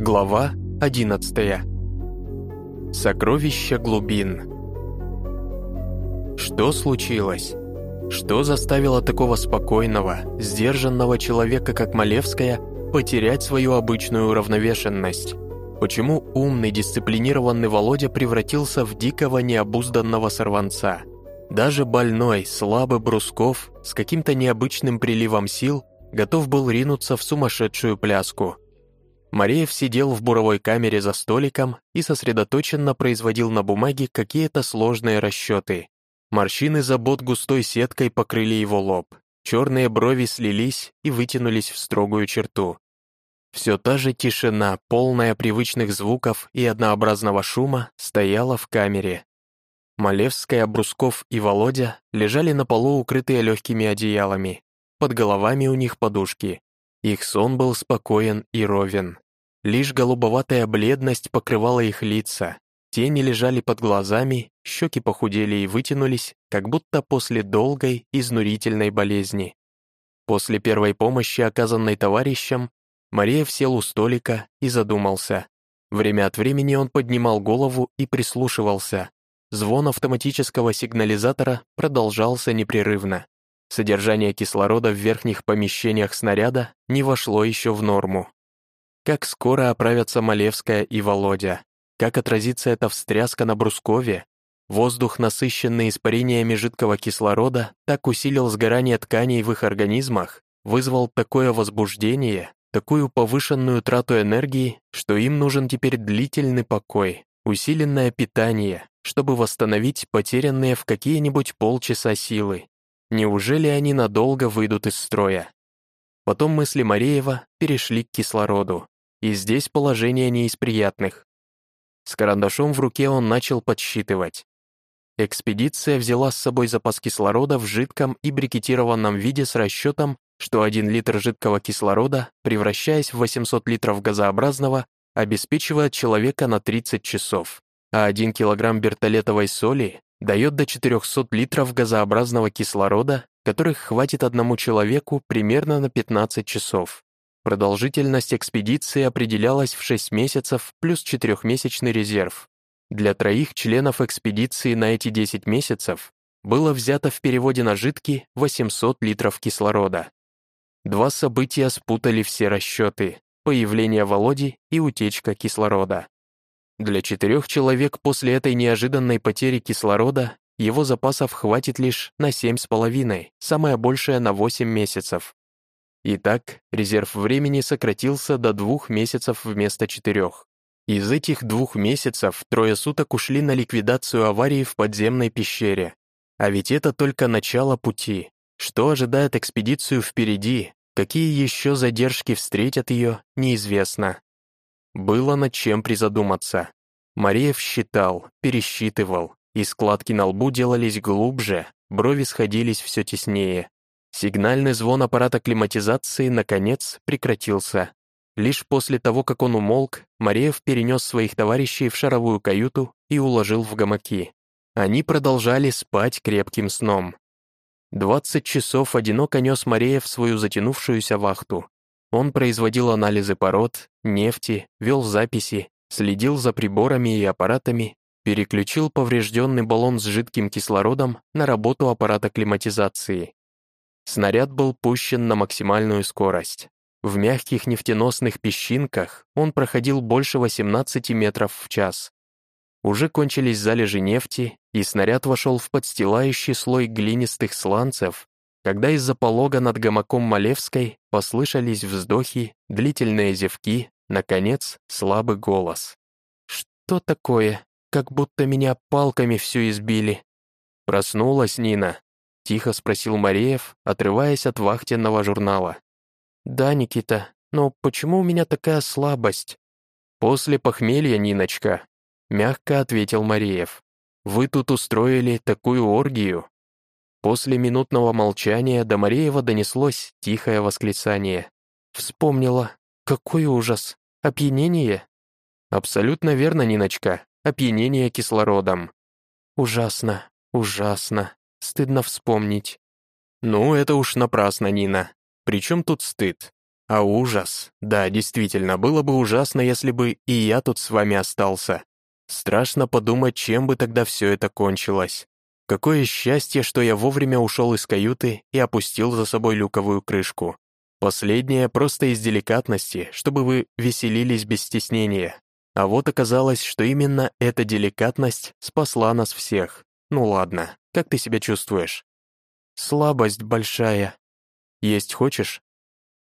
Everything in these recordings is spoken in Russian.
Глава 11. Сокровища глубин. Что случилось? Что заставило такого спокойного, сдержанного человека, как Малевская, потерять свою обычную уравновешенность? Почему умный, дисциплинированный Володя превратился в дикого, необузданного сорванца? Даже больной, слабый Брусков, с каким-то необычным приливом сил, готов был ринуться в сумасшедшую пляску – Мареев сидел в буровой камере за столиком и сосредоточенно производил на бумаге какие-то сложные расчеты. Морщины забот густой сеткой покрыли его лоб. Черные брови слились и вытянулись в строгую черту. Все та же тишина, полная привычных звуков и однообразного шума, стояла в камере. Малевская, Брусков и Володя лежали на полу, укрытые легкими одеялами. Под головами у них подушки. Их сон был спокоен и ровен. Лишь голубоватая бледность покрывала их лица, тени лежали под глазами, щеки похудели и вытянулись, как будто после долгой, изнурительной болезни. После первой помощи, оказанной товарищам, Мария сел у столика и задумался. Время от времени он поднимал голову и прислушивался. Звон автоматического сигнализатора продолжался непрерывно. Содержание кислорода в верхних помещениях снаряда не вошло еще в норму. Как скоро оправятся Малевская и Володя? Как отразится эта встряска на Брускове? Воздух, насыщенный испарениями жидкого кислорода, так усилил сгорание тканей в их организмах, вызвал такое возбуждение, такую повышенную трату энергии, что им нужен теперь длительный покой, усиленное питание, чтобы восстановить потерянные в какие-нибудь полчаса силы. Неужели они надолго выйдут из строя? Потом мысли Мареева перешли к кислороду, и здесь положение не из приятных. С карандашом в руке он начал подсчитывать. Экспедиция взяла с собой запас кислорода в жидком и брикетированном виде с расчетом, что 1 литр жидкого кислорода, превращаясь в 800 литров газообразного, обеспечивает человека на 30 часов, а 1 килограмм бертолетовой соли дает до 400 литров газообразного кислорода, которых хватит одному человеку примерно на 15 часов. Продолжительность экспедиции определялась в 6 месяцев плюс 4-месячный резерв. Для троих членов экспедиции на эти 10 месяцев было взято в переводе на жидкий 800 литров кислорода. Два события спутали все расчеты – появление Володи и утечка кислорода. Для четырех человек после этой неожиданной потери кислорода его запасов хватит лишь на 7,5, самое большее на 8 месяцев. Итак, резерв времени сократился до двух месяцев вместо четырех. Из этих двух месяцев трое суток ушли на ликвидацию аварии в подземной пещере. А ведь это только начало пути. Что ожидает экспедицию впереди, какие еще задержки встретят ее, неизвестно. Было над чем призадуматься. Мареев считал, пересчитывал, и складки на лбу делались глубже, брови сходились все теснее. Сигнальный звон аппарата климатизации, наконец, прекратился. Лишь после того, как он умолк, Мареев перенес своих товарищей в шаровую каюту и уложил в гамаки. Они продолжали спать крепким сном. Двадцать часов одиноко нес Мареев свою затянувшуюся вахту. Он производил анализы пород, нефти, вел записи, следил за приборами и аппаратами, переключил поврежденный баллон с жидким кислородом на работу аппарата климатизации. Снаряд был пущен на максимальную скорость. В мягких нефтеносных песчинках он проходил больше 18 метров в час. Уже кончились залежи нефти, и снаряд вошел в подстилающий слой глинистых сланцев, когда из-за полога над гамаком Малевской послышались вздохи, длительные зевки, наконец, слабый голос. «Что такое? Как будто меня палками всю избили». Проснулась Нина. — тихо спросил Мареев, отрываясь от вахтенного журнала. «Да, Никита, но почему у меня такая слабость?» «После похмелья, Ниночка», — мягко ответил Мареев. «Вы тут устроили такую оргию». После минутного молчания до Мареева донеслось тихое восклицание. «Вспомнила. Какой ужас! Опьянение?» «Абсолютно верно, Ниночка. Опьянение кислородом». «Ужасно, ужасно», Стыдно вспомнить. Ну, это уж напрасно, Нина. Причем тут стыд? А ужас. Да, действительно, было бы ужасно, если бы и я тут с вами остался. Страшно подумать, чем бы тогда все это кончилось. Какое счастье, что я вовремя ушел из каюты и опустил за собой люковую крышку. Последнее просто из деликатности, чтобы вы веселились без стеснения. А вот оказалось, что именно эта деликатность спасла нас всех. Ну ладно, как ты себя чувствуешь? Слабость большая. Есть хочешь?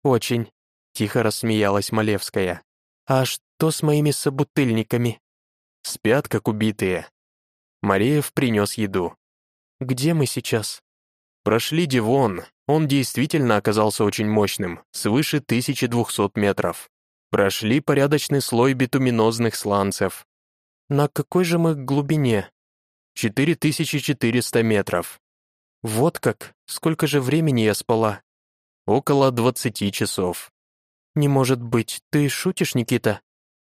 Очень. Тихо рассмеялась Малевская. А что с моими собутыльниками? Спят, как убитые. Мареев принес еду. Где мы сейчас? Прошли Дивон. Он действительно оказался очень мощным, свыше 1200 метров. Прошли порядочный слой битуминозных сланцев. На какой же мы глубине? 4400 метров. Вот как? Сколько же времени я спала? Около 20 часов. Не может быть, ты шутишь, Никита?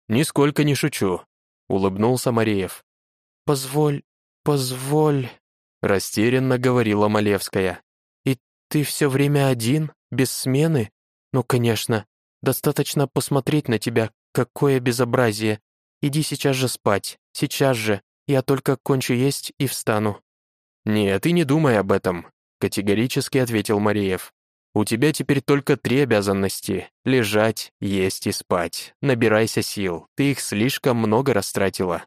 Нисколько не шучу, улыбнулся Мареев. Позволь, позволь, растерянно говорила Малевская. И ты все время один, без смены? Ну, конечно, Достаточно посмотреть на тебя, какое безобразие. Иди сейчас же спать, сейчас же. Я только кончу есть и встану». «Нет, и не думай об этом», — категорически ответил Мариев. «У тебя теперь только три обязанности — лежать, есть и спать. Набирайся сил, ты их слишком много растратила».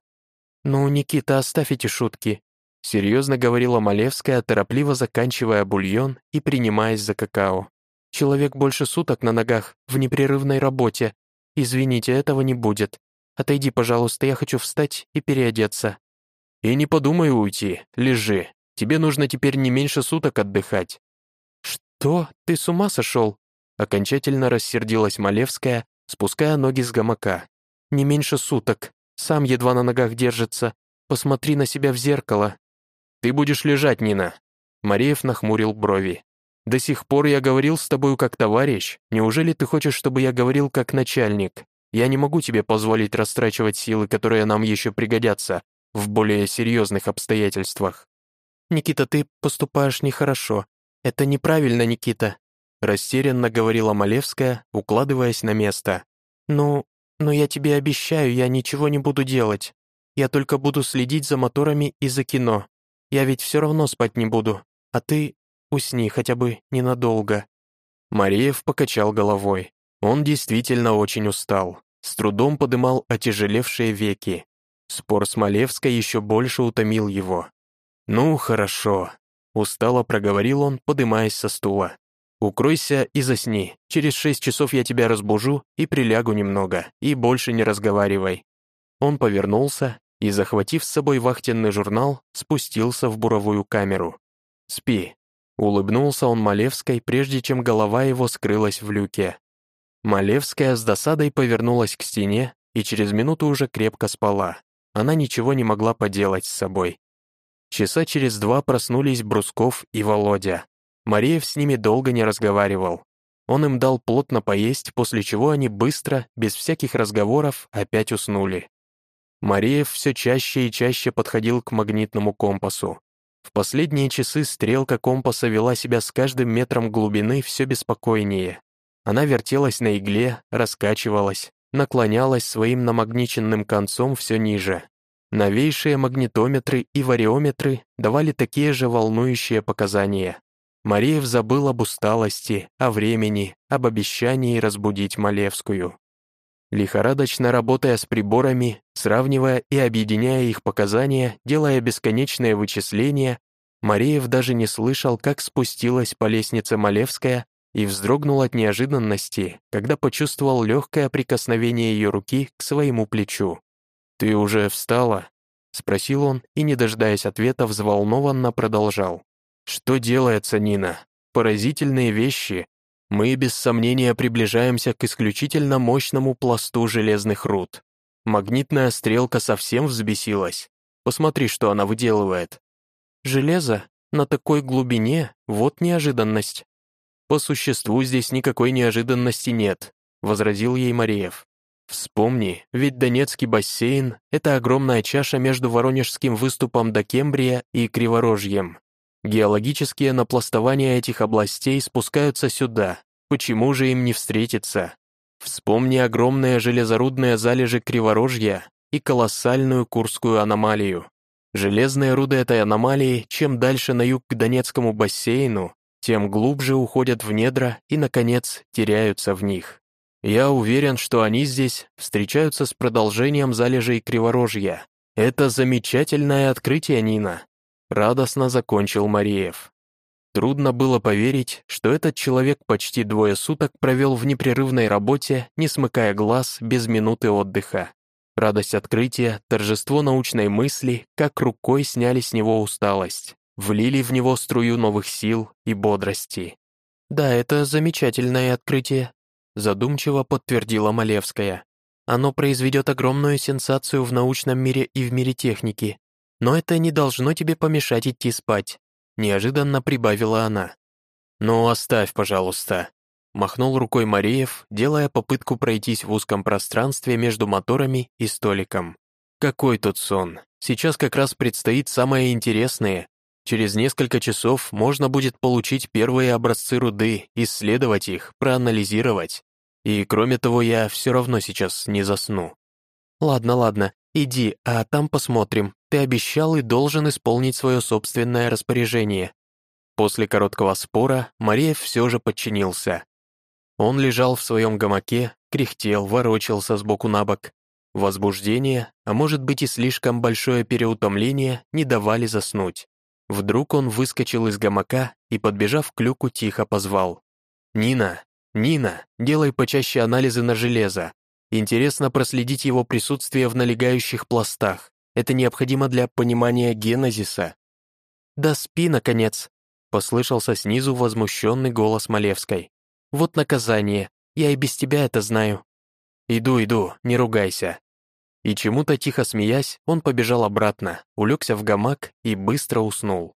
«Ну, Никита, оставь эти шутки», — серьезно говорила Малевская, торопливо заканчивая бульон и принимаясь за какао. Человек больше суток на ногах, в непрерывной работе. Извините, этого не будет. Отойди, пожалуйста, я хочу встать и переодеться». «И не подумай уйти, лежи. Тебе нужно теперь не меньше суток отдыхать». «Что? Ты с ума сошел?» Окончательно рассердилась Малевская, спуская ноги с гамака. «Не меньше суток. Сам едва на ногах держится. Посмотри на себя в зеркало». «Ты будешь лежать, Нина». Мареев нахмурил брови. До сих пор я говорил с тобою как товарищ. Неужели ты хочешь, чтобы я говорил как начальник? Я не могу тебе позволить растрачивать силы, которые нам еще пригодятся в более серьезных обстоятельствах. Никита, ты поступаешь нехорошо. Это неправильно, Никита, растерянно говорила Малевская, укладываясь на место. Ну, но я тебе обещаю, я ничего не буду делать. Я только буду следить за моторами и за кино. Я ведь все равно спать не буду. А ты Усни хотя бы ненадолго». Мариев покачал головой. Он действительно очень устал. С трудом подымал отяжелевшие веки. Спор с Малевской еще больше утомил его. «Ну, хорошо», — устало проговорил он, подымаясь со стула. «Укройся и засни. Через шесть часов я тебя разбужу и прилягу немного, и больше не разговаривай». Он повернулся и, захватив с собой вахтенный журнал, спустился в буровую камеру. «Спи, Улыбнулся он Малевской, прежде чем голова его скрылась в люке. Малевская с досадой повернулась к стене и через минуту уже крепко спала. Она ничего не могла поделать с собой. Часа через два проснулись Брусков и Володя. Мареев с ними долго не разговаривал. Он им дал плотно поесть, после чего они быстро, без всяких разговоров, опять уснули. Мареев все чаще и чаще подходил к магнитному компасу. В последние часы стрелка компаса вела себя с каждым метром глубины все беспокойнее. Она вертелась на игле, раскачивалась, наклонялась своим намагниченным концом все ниже. Новейшие магнитометры и вариометры давали такие же волнующие показания. Мареев забыл об усталости, о времени, об обещании разбудить Малевскую. Лихорадочно работая с приборами, сравнивая и объединяя их показания, делая бесконечные вычисления, Мареев даже не слышал, как спустилась по лестнице Малевская и вздрогнул от неожиданности, когда почувствовал легкое прикосновение ее руки к своему плечу. «Ты уже встала?» — спросил он и, не дожидаясь ответа, взволнованно продолжал. «Что делается, Нина? Поразительные вещи, мы без сомнения приближаемся к исключительно мощному пласту железных руд. Магнитная стрелка совсем взбесилась. Посмотри, что она выделывает. Железо на такой глубине — вот неожиданность. По существу здесь никакой неожиданности нет, возразил ей Мареев. Вспомни, ведь Донецкий бассейн — это огромная чаша между Воронежским выступом до Кембрия и Криворожьем. Геологические напластования этих областей спускаются сюда, почему же им не встретиться? Вспомни огромные железорудные залежи Криворожья и колоссальную Курскую аномалию. Железные руды этой аномалии, чем дальше на юг к Донецкому бассейну, тем глубже уходят в недра и, наконец, теряются в них. Я уверен, что они здесь встречаются с продолжением залежей Криворожья. Это замечательное открытие, Нина. Радостно закончил Мариев. Трудно было поверить, что этот человек почти двое суток провел в непрерывной работе, не смыкая глаз, без минуты отдыха. Радость открытия, торжество научной мысли, как рукой сняли с него усталость, влили в него струю новых сил и бодрости. «Да, это замечательное открытие», задумчиво подтвердила Малевская. «Оно произведет огромную сенсацию в научном мире и в мире техники, но это не должно тебе помешать идти спать», неожиданно прибавила она. «Ну, оставь, пожалуйста», Махнул рукой Мареев, делая попытку пройтись в узком пространстве между моторами и столиком. Какой тут сон? Сейчас как раз предстоит самое интересное. Через несколько часов можно будет получить первые образцы руды, исследовать их, проанализировать. И кроме того, я все равно сейчас не засну. Ладно, ладно, иди, а там посмотрим. Ты обещал и должен исполнить свое собственное распоряжение. После короткого спора Мареев все же подчинился. Он лежал в своем гамаке, кряхтел, ворочался сбоку на бок. Возбуждение, а может быть и слишком большое переутомление, не давали заснуть. Вдруг он выскочил из гамака и, подбежав к люку, тихо позвал. «Нина! Нина! Делай почаще анализы на железо. Интересно проследить его присутствие в налегающих пластах. Это необходимо для понимания генезиса». «Да спи, наконец!» — послышался снизу возмущенный голос Малевской. Вот наказание. Я и без тебя это знаю. Иду, иду, не ругайся. И чему-то тихо смеясь, он побежал обратно, улегся в гамак и быстро уснул.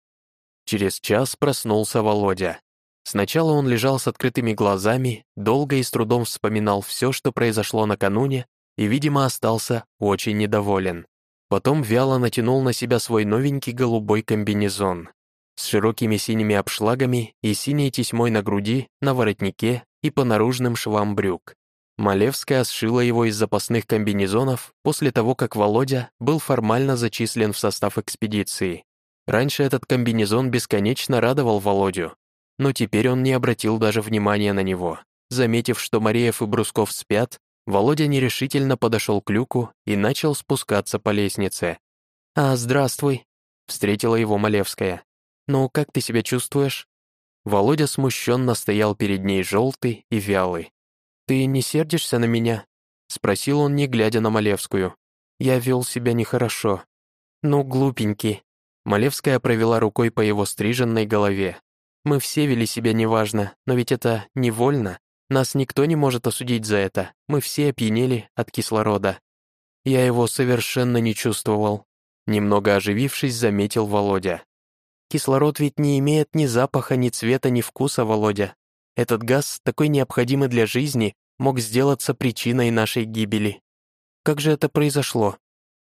Через час проснулся Володя. Сначала он лежал с открытыми глазами, долго и с трудом вспоминал все, что произошло накануне, и, видимо, остался очень недоволен. Потом вяло натянул на себя свой новенький голубой комбинезон, с широкими синими обшлагами и синей тесьмой на груди, на воротнике и по наружным швам брюк. Малевская сшила его из запасных комбинезонов после того, как Володя был формально зачислен в состав экспедиции. Раньше этот комбинезон бесконечно радовал Володю, но теперь он не обратил даже внимания на него. Заметив, что Мареев и Брусков спят, Володя нерешительно подошел к люку и начал спускаться по лестнице. «А, здравствуй», — встретила его Малевская. «Ну, как ты себя чувствуешь?» Володя смущенно стоял перед ней желтый и вялый. «Ты не сердишься на меня?» — спросил он, не глядя на Малевскую. «Я вел себя нехорошо». «Ну, глупенький». Малевская провела рукой по его стриженной голове. «Мы все вели себя неважно, но ведь это невольно. Нас никто не может осудить за это. Мы все опьянели от кислорода». Я его совершенно не чувствовал. Немного оживившись, заметил Володя. Кислород ведь не имеет ни запаха, ни цвета, ни вкуса, Володя. Этот газ, такой необходимый для жизни, мог сделаться причиной нашей гибели. Как же это произошло?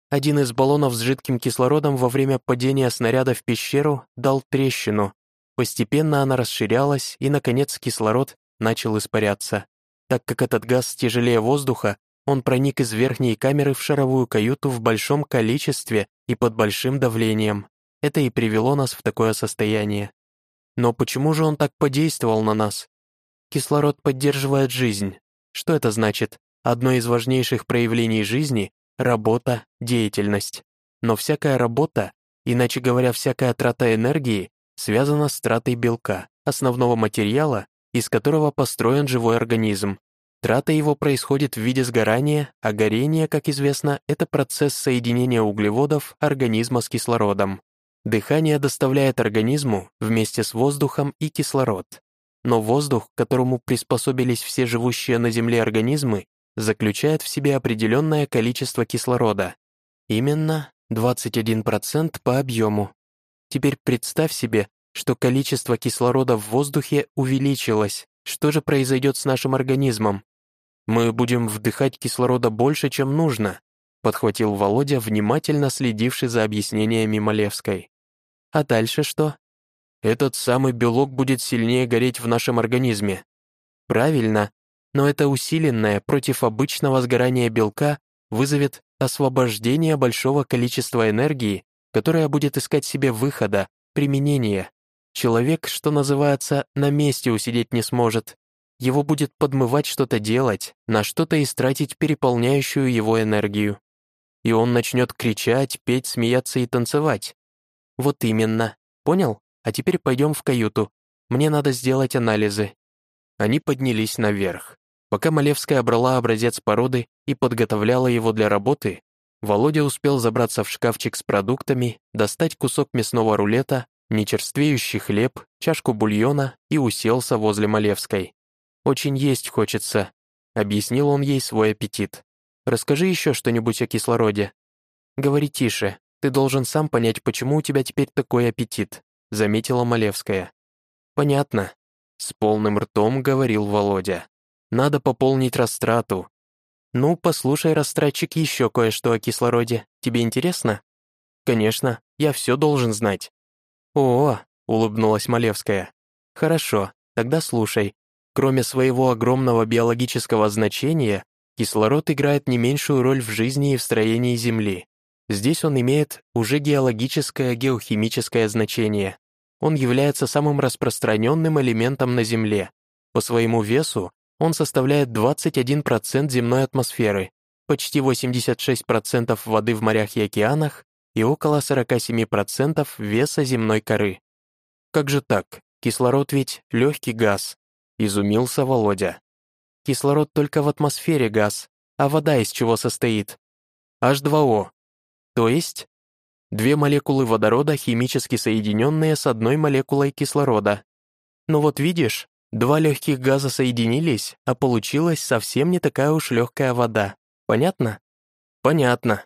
Один из баллонов с жидким кислородом во время падения снаряда в пещеру дал трещину. Постепенно она расширялась, и, наконец, кислород начал испаряться. Так как этот газ тяжелее воздуха, он проник из верхней камеры в шаровую каюту в большом количестве и под большим давлением. Это и привело нас в такое состояние. Но почему же он так подействовал на нас? Кислород поддерживает жизнь. Что это значит? Одно из важнейших проявлений жизни — работа, деятельность. Но всякая работа, иначе говоря, всякая трата энергии, связана с тратой белка, основного материала, из которого построен живой организм. Трата его происходит в виде сгорания, а горение, как известно, это процесс соединения углеводов организма с кислородом. Дыхание доставляет организму вместе с воздухом и кислород. Но воздух, к которому приспособились все живущие на Земле организмы, заключает в себе определенное количество кислорода. Именно 21% по объему. Теперь представь себе, что количество кислорода в воздухе увеличилось. Что же произойдет с нашим организмом? Мы будем вдыхать кислорода больше, чем нужно, подхватил Володя, внимательно следивший за объяснениями Малевской. А дальше что? Этот самый белок будет сильнее гореть в нашем организме. Правильно, но это усиленное против обычного сгорания белка вызовет освобождение большого количества энергии, которая будет искать себе выхода, применения. Человек, что называется, на месте усидеть не сможет. Его будет подмывать что-то делать, на что-то истратить переполняющую его энергию. И он начнет кричать, петь, смеяться и танцевать. Вот именно. Понял? А теперь пойдем в каюту. Мне надо сделать анализы. Они поднялись наверх. Пока Малевская брала образец породы и подготовляла его для работы, Володя успел забраться в шкафчик с продуктами, достать кусок мясного рулета, нечерствеющий хлеб, чашку бульона и уселся возле Малевской. «Очень есть хочется», — объяснил он ей свой аппетит. «Расскажи еще что-нибудь о кислороде». «Говори тише, ты должен сам понять, почему у тебя теперь такой аппетит», — заметила Малевская. «Понятно», — с полным ртом говорил Володя. Надо пополнить растрату. Ну, послушай, растратчик, еще кое-что о кислороде. Тебе интересно? Конечно, я все должен знать. О, улыбнулась Малевская. Хорошо, тогда слушай. Кроме своего огромного биологического значения, кислород играет не меньшую роль в жизни и в строении Земли. Здесь он имеет уже геологическое геохимическое значение. Он является самым распространенным элементом на Земле. По своему весу он составляет 21% земной атмосферы, почти 86% воды в морях и океанах и около 47% веса земной коры. Как же так? Кислород ведь легкий газ, изумился Володя. Кислород только в атмосфере газ, а вода из чего состоит? H2O. То есть две молекулы водорода химически соединенные с одной молекулой кислорода. Ну вот видишь, Два легких газа соединились, а получилась совсем не такая уж легкая вода. Понятно? Понятно.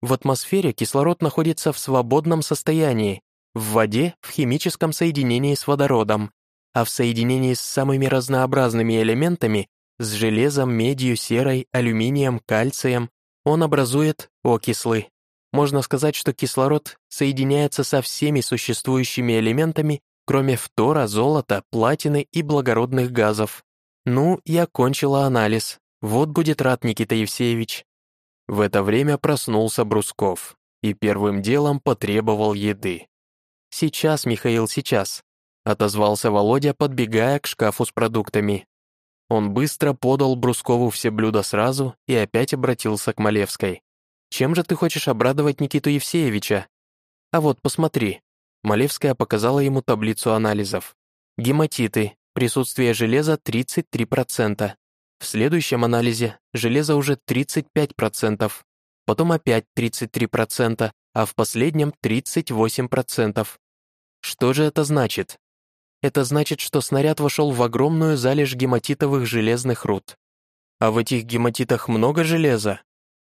В атмосфере кислород находится в свободном состоянии, в воде в химическом соединении с водородом, а в соединении с самыми разнообразными элементами, с железом, медью, серой, алюминием, кальцием, он образует окислы. Можно сказать, что кислород соединяется со всеми существующими элементами кроме фтора, золота, платины и благородных газов. Ну, я кончила анализ. Вот будет рад Никита Евсеевич. В это время проснулся Брусков и первым делом потребовал еды. «Сейчас, Михаил, сейчас», — отозвался Володя, подбегая к шкафу с продуктами. Он быстро подал Брускову все блюда сразу и опять обратился к Малевской. «Чем же ты хочешь обрадовать Никиту Евсеевича? А вот посмотри, Малевская показала ему таблицу анализов. Гематиты, присутствие железа 33%. В следующем анализе железо уже 35%, потом опять 33%, а в последнем 38%. Что же это значит? Это значит, что снаряд вошел в огромную залежь гематитовых железных руд. А в этих гематитах много железа?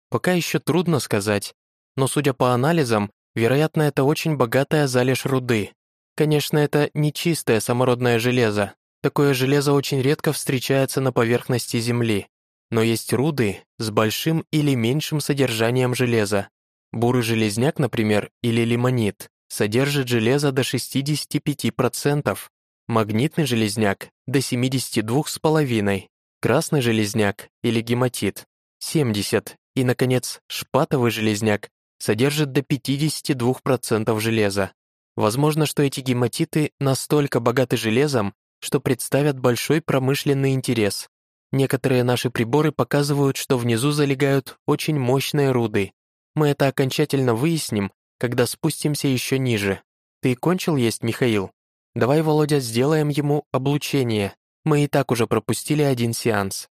Пока еще трудно сказать, но судя по анализам, Вероятно, это очень богатая залежь руды. Конечно, это не чистое самородное железо. Такое железо очень редко встречается на поверхности Земли. Но есть руды с большим или меньшим содержанием железа. Бурый железняк, например, или лимонит, содержит железо до 65%, магнитный железняк — до 72,5%, красный железняк или гематит — 70%, и, наконец, шпатовый железняк содержит до 52% железа. Возможно, что эти гематиты настолько богаты железом, что представят большой промышленный интерес. Некоторые наши приборы показывают, что внизу залегают очень мощные руды. Мы это окончательно выясним, когда спустимся еще ниже. Ты кончил есть, Михаил? Давай, Володя, сделаем ему облучение. Мы и так уже пропустили один сеанс.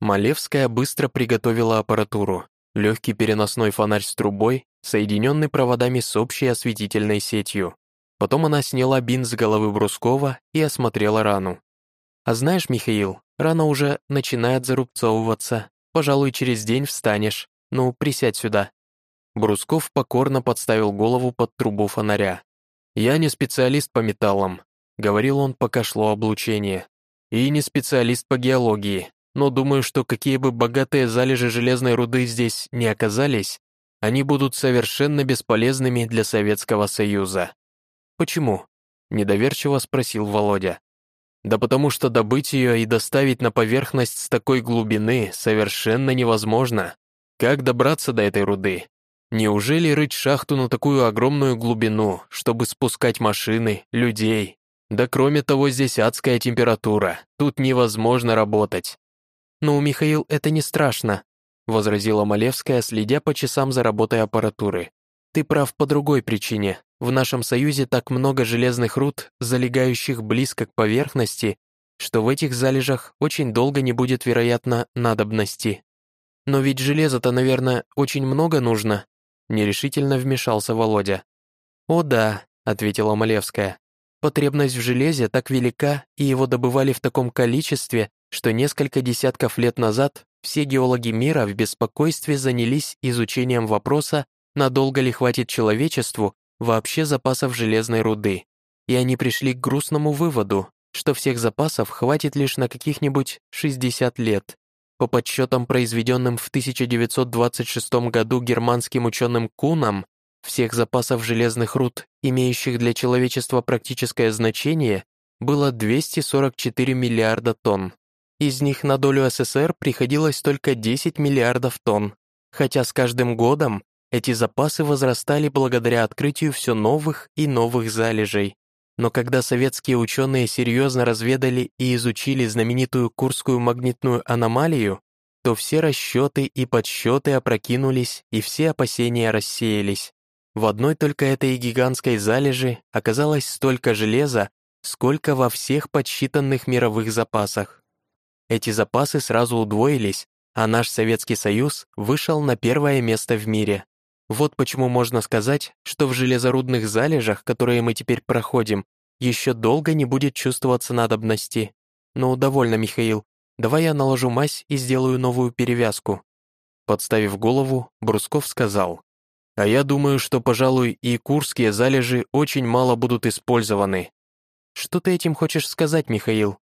Малевская быстро приготовила аппаратуру легкий переносной фонарь с трубой, соединенный проводами с общей осветительной сетью. Потом она сняла бинт с головы Брускова и осмотрела рану. «А знаешь, Михаил, рана уже начинает зарубцовываться. Пожалуй, через день встанешь. Ну, присядь сюда». Брусков покорно подставил голову под трубу фонаря. «Я не специалист по металлам», — говорил он, пока шло облучение. «И не специалист по геологии но думаю, что какие бы богатые залежи железной руды здесь не оказались, они будут совершенно бесполезными для Советского Союза. «Почему?» — недоверчиво спросил Володя. Да потому что добыть ее и доставить на поверхность с такой глубины совершенно невозможно. Как добраться до этой руды? Неужели рыть шахту на такую огромную глубину, чтобы спускать машины, людей? Да кроме того, здесь адская температура, тут невозможно работать. «Ну, Михаил, это не страшно», — возразила Малевская, следя по часам за работой аппаратуры. «Ты прав по другой причине. В нашем Союзе так много железных руд, залегающих близко к поверхности, что в этих залежах очень долго не будет, вероятно, надобности. Но ведь железа-то, наверное, очень много нужно», — нерешительно вмешался Володя. «О да», — ответила Малевская. «Потребность в железе так велика, и его добывали в таком количестве, что несколько десятков лет назад все геологи мира в беспокойстве занялись изучением вопроса, надолго ли хватит человечеству вообще запасов железной руды. И они пришли к грустному выводу, что всех запасов хватит лишь на каких-нибудь 60 лет. По подсчетам, произведенным в 1926 году германским ученым Куном, всех запасов железных руд, имеющих для человечества практическое значение, было 244 миллиарда тонн. Из них на долю СССР приходилось только 10 миллиардов тонн, хотя с каждым годом эти запасы возрастали благодаря открытию все новых и новых залежей. Но когда советские ученые серьезно разведали и изучили знаменитую Курскую магнитную аномалию, то все расчеты и подсчеты опрокинулись и все опасения рассеялись. В одной только этой гигантской залежи оказалось столько железа, сколько во всех подсчитанных мировых запасах. Эти запасы сразу удвоились, а наш Советский Союз вышел на первое место в мире. Вот почему можно сказать, что в железорудных залежах, которые мы теперь проходим, еще долго не будет чувствоваться надобности. Ну, довольно, Михаил. Давай я наложу мазь и сделаю новую перевязку. Подставив голову, Брусков сказал. А я думаю, что, пожалуй, и курские залежи очень мало будут использованы. Что ты этим хочешь сказать, Михаил?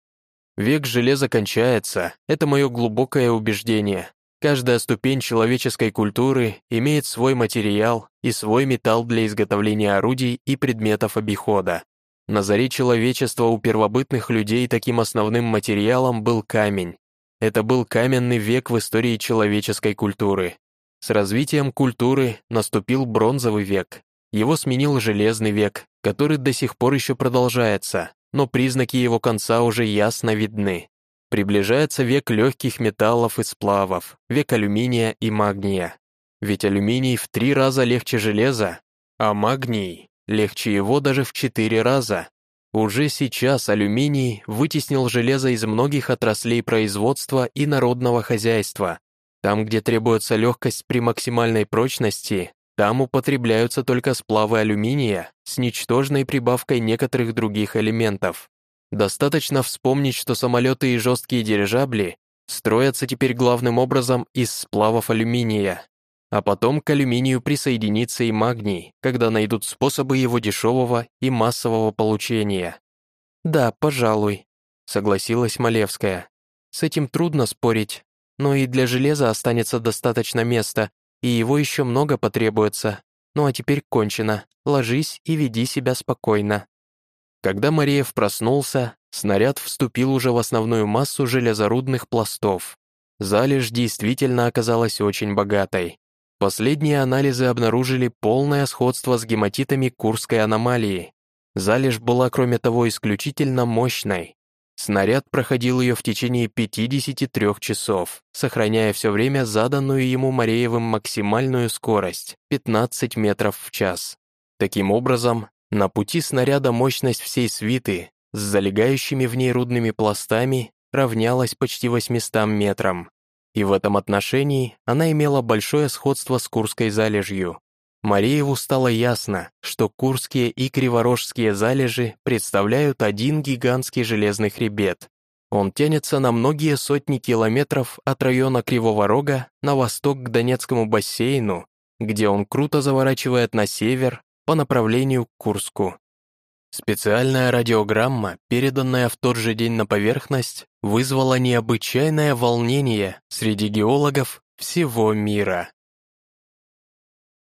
Век железа кончается, это мое глубокое убеждение. Каждая ступень человеческой культуры имеет свой материал и свой металл для изготовления орудий и предметов обихода. На заре человечества у первобытных людей таким основным материалом был камень. Это был каменный век в истории человеческой культуры. С развитием культуры наступил бронзовый век. Его сменил железный век, который до сих пор еще продолжается, но признаки его конца уже ясно видны. Приближается век легких металлов и сплавов, век алюминия и магния. Ведь алюминий в три раза легче железа, а магний легче его даже в четыре раза. Уже сейчас алюминий вытеснил железо из многих отраслей производства и народного хозяйства. Там, где требуется легкость при максимальной прочности, там употребляются только сплавы алюминия с ничтожной прибавкой некоторых других элементов. Достаточно вспомнить, что самолеты и жесткие дирижабли строятся теперь главным образом из сплавов алюминия, а потом к алюминию присоединится и магний, когда найдут способы его дешевого и массового получения. «Да, пожалуй», — согласилась Малевская. «С этим трудно спорить, но и для железа останется достаточно места, и его еще много потребуется. Ну а теперь кончено, ложись и веди себя спокойно». Когда Мареев проснулся, снаряд вступил уже в основную массу железорудных пластов. Залежь действительно оказалась очень богатой. Последние анализы обнаружили полное сходство с гематитами Курской аномалии. Залежь была, кроме того, исключительно мощной. Снаряд проходил ее в течение 53 часов, сохраняя все время заданную ему Мареевым максимальную скорость — 15 метров в час. Таким образом, на пути снаряда мощность всей свиты с залегающими в ней рудными пластами равнялась почти 800 метрам. И в этом отношении она имела большое сходство с Курской залежью. Марееву стало ясно, что Курские и Криворожские залежи представляют один гигантский железный хребет. Он тянется на многие сотни километров от района Кривого Рога на восток к Донецкому бассейну, где он круто заворачивает на север по направлению к Курску. Специальная радиограмма, переданная в тот же день на поверхность, вызвала необычайное волнение среди геологов всего мира.